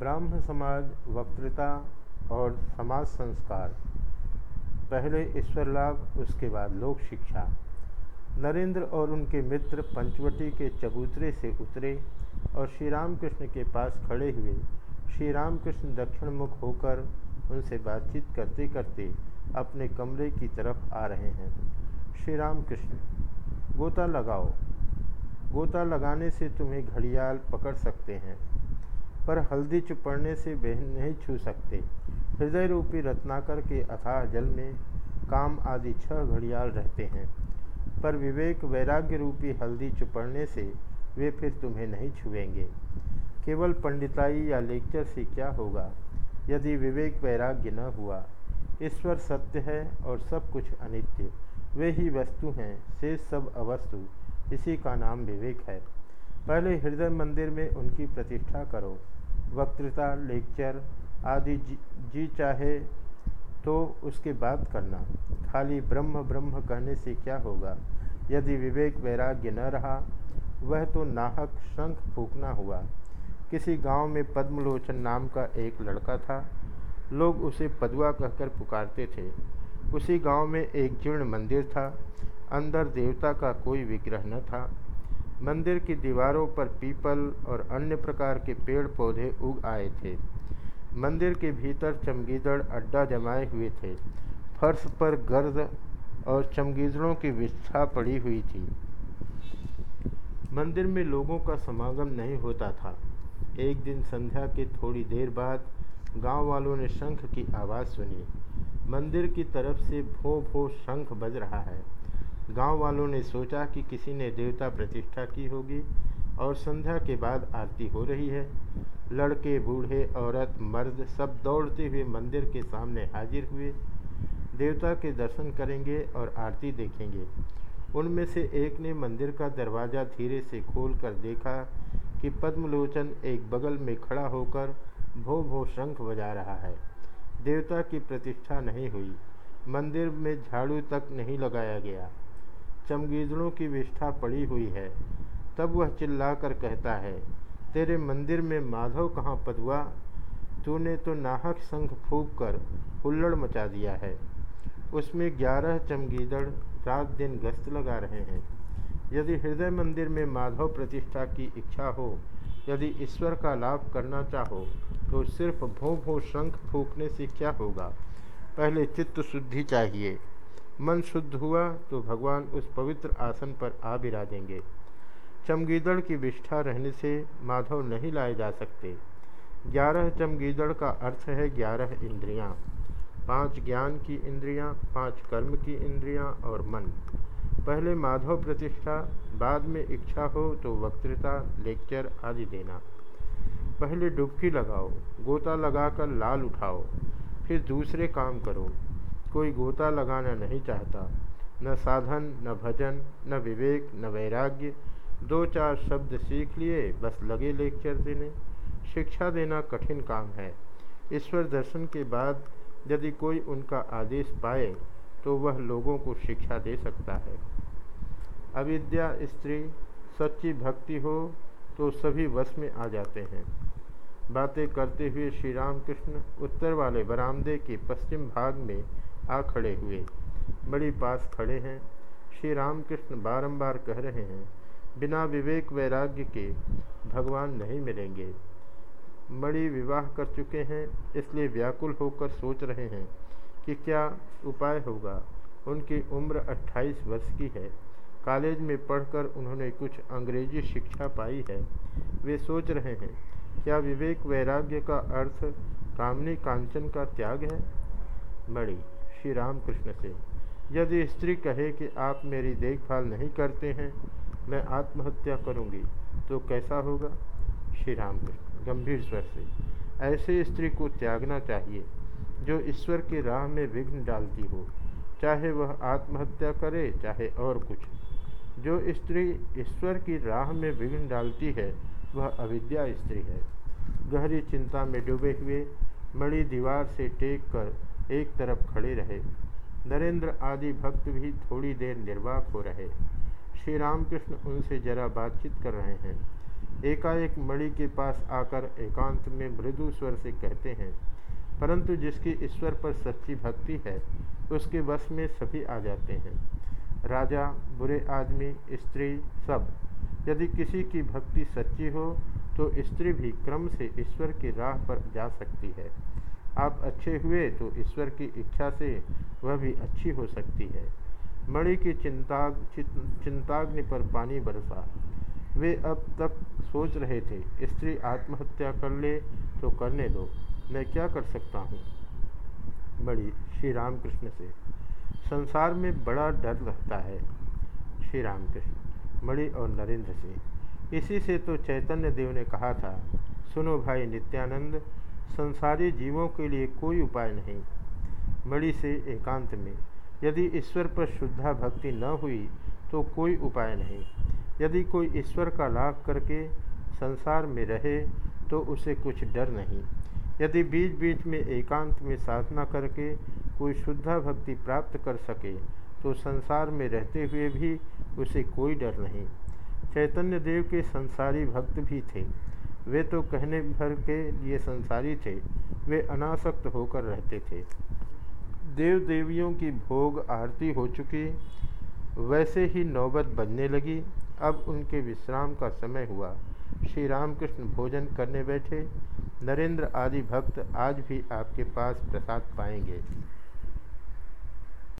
ब्राह्म समाज, वक्तृता और समाज संस्कार। पहले ईश्वर लाभ, उसके बाद लोक शिक्षा। नरेंद्र और उनके मित्र पंचवटी के चबूतरे से उतरे और श्री रामकृष्ण के पास खड़े हुए। श्री रामकृष्ण दक्षिण मुख होकर उनसे बातचीत करते करते अपने कमरे की तरफ़ आ रहे हैं। श्री राम कृष्ण गोता लगाओ। गोता लगाने से तुम्हें घड़ियाल पकड़ सकते हैं। पर हल्दी चुपड़ने से वह नहीं छू सकते। हृदय रूपी रत्नाकर के अथाह जल में काम आदि छह घड़ियाल रहते हैं। पर विवेक वैराग्य रूपी हल्दी चुपड़ने से वे फिर तुम्हें नहीं छुएँगे। केवल पंडिताई या लेक्चर से क्या होगा? यदि विवेक वैराग्य न हुआ। ईश्वर सत्य है और सब कुछ अनित्य। वे ही वस्तु हैं से सब अवस्तु। इसी का नाम विवेक है। पहले हृदय मंदिर में उनकी प्रतिष्ठा करो। वक्तृता लेक्चर आदि जी, जी चाहे तो उसके बाद करना। खाली ब्रह्म ब्रह्म कहने से क्या होगा? यदि विवेक वैराग्य न रहा वह तो नाहक शंख फूकना हुआ। किसी गाँव में पद्मलोचन नाम का एक लड़का था। लोग उसे पदुआ कहकर पुकारते थे। उसी गाँव में एक जीर्ण मंदिर था। अंदर देवता का कोई विग्रह न था। मंदिर की दीवारों पर पीपल और अन्य प्रकार के पेड़ पौधे उग आए थे। मंदिर के भीतर चमगीदड़ अड्डा जमाए हुए थे। फर्श पर गर्द और चमगीदड़ों की विस्था पड़ी हुई थी। मंदिर में लोगों का समागम नहीं होता था। एक दिन संध्या के थोड़ी देर बाद गाँव वालों ने शंख की आवाज़ सुनी। मंदिर की तरफ़ से भो भो शंख बज रहा है। गाँव वालों ने सोचा कि किसी ने देवता प्रतिष्ठा की होगी और संध्या के बाद आरती हो रही है। लड़के, बूढ़े, औरत, मर्द सब दौड़ते हुए मंदिर के सामने हाजिर हुए। देवता के दर्शन करेंगे और आरती देखेंगे। उनमें से एक ने मंदिर का दरवाज़ा धीरे से खोल कर देखा कि पद्मलोचन एक बगल में खड़ा होकर भो भो शंख बजा रहा है। देवता की प्रतिष्ठा नहीं हुई। मंदिर में झाड़ू तक नहीं लगाया गया। चमगीदड़ों की विष्ठा पड़ी हुई है। तब वह चिल्लाकर कहता है, तेरे मंदिर में माधव कहाँ पदुआ तूने तो नाहक संख फूक कर हुल्लड़ मचा दिया है। उसमें ग्यारह चमगीदड़ रात दिन गश्त लगा रहे हैं। यदि हृदय मंदिर में माधव प्रतिष्ठा की इच्छा हो, यदि ईश्वर का लाभ करना चाहो तो सिर्फ़ भों भों शंख फूकने से क्या होगा? पहले चित्त शुद्धि चाहिए। मन शुद्ध हुआ तो भगवान उस पवित्र आसन पर आ बिराजेंगे चमगीदड़ की विष्ठा रहने से माधव नहीं लाए जा सकते। ग्यारह चमगीदड़ का अर्थ है ग्यारह इंद्रियाँ, पाँच ज्ञान की इंद्रियाँ, पाँच कर्म की इंद्रियाँ और मन। पहले माधव प्रतिष्ठा बाद में इच्छा हो तो वक्तृता लेक्चर आदि देना। पहले डुबकी लगाओ गोता लगाकर लाल उठाओ फिर दूसरे काम करो। कोई गोता लगाना नहीं चाहता। न साधन, न भजन, न विवेक, न वैराग्य। दो चार शब्द सीख लिए, बस लगे लेक्चर देने। शिक्षा देना कठिन काम है। ईश्वर दर्शन के बाद यदि कोई उनका आदेश पाए तो वह लोगों को शिक्षा दे सकता है। अविद्या स्त्री, सच्ची भक्ति हो तो सभी वश में आ जाते हैं। बातें करते हुए श्री रामकृष्ण उत्तर वाले बरामदे के पश्चिम भाग में आ खड़े हुए। बड़ी पास खड़े हैं। श्री रामकृष्ण बारंबार कह रहे हैं, बिना विवेक वैराग्य के भगवान नहीं मिलेंगे। मणि विवाह कर चुके हैं, इसलिए व्याकुल होकर सोच रहे हैं कि क्या उपाय होगा। उनकी उम्र 28 वर्ष की है। कॉलेज में पढ़कर उन्होंने कुछ अंग्रेज़ी शिक्षा पाई है। वे सोच रहे हैं, क्या विवेक वैराग्य का अर्थ कामनी कांचन का त्याग है? बड़ी श्री रामकृष्ण से, यदि स्त्री कहे कि आप मेरी देखभाल नहीं करते हैं, मैं आत्महत्या करूँगी तो कैसा होगा? श्री रामकृष्ण गंभीर स्वर से, ऐसे स्त्री को त्यागना चाहिए, जो ईश्वर की राह में विघ्न डालती हो, चाहे वह आत्महत्या करे, चाहे और कुछ। जो स्त्री ईश्वर की राह में विघ्न डालती है, वह अविद्या स्त्री है। गहरी चिंता में डूबे हुए, मणि दीवार से टेक कर एक तरफ़ खड़े रहे। नरेंद्र आदि भक्त भी थोड़ी देर निर्वाक हो रहे। श्री रामकृष्ण उनसे जरा बातचीत कर रहे हैं। एकाएक मणि के पास आकर एकांत में मृदु स्वर से कहते हैं, परंतु जिसकी ईश्वर पर सच्ची भक्ति है, उसके वश में सभी आ जाते हैं। राजा, बुरे आदमी, स्त्री सब, यदि किसी की भक्ति सच्ची हो तो स्त्री भी क्रम से ईश्वर की राह पर जा सकती है। आप अच्छे हुए तो ईश्वर की इच्छा से वह भी अच्छी हो सकती है। मणि की चिंता, चिंताग्नि पर पानी बरसा। वे अब तक सोच रहे थे, स्त्री आत्महत्या कर ले तो करने दो, मैं क्या कर सकता हूँ? बड़ी श्री रामकृष्ण से, संसार में बड़ा डर रहता है। श्री रामकृष्ण मणि और नरेंद्र से, इसी से तो चैतन्य देव ने कहा था, सुनो भाई नित्यानंद संसारी जीवों के लिए कोई उपाय नहीं। मणि से एकांत में, यदि ईश्वर पर शुद्धा भक्ति न हुई तो कोई उपाय नहीं। यदि कोई ईश्वर का लाभ करके संसार में रहे तो उसे कुछ डर नहीं। यदि बीच बीच में एकांत में साधना करके कोई शुद्धा भक्ति प्राप्त कर सके तो संसार में रहते हुए भी उसे कोई डर नहीं। चैतन्य देव के संसारी भक्त भी थे। वे तो कहने भर के लिए संसारी थे, वे अनासक्त होकर रहते थे। देव देवियों की भोग आरती हो चुकी, वैसे ही नौबत बनने लगी। अब उनके विश्राम का समय हुआ। श्री रामकृष्ण भोजन करने बैठे। नरेंद्र आदि भक्त आज भी आपके पास प्रसाद पाएँगे।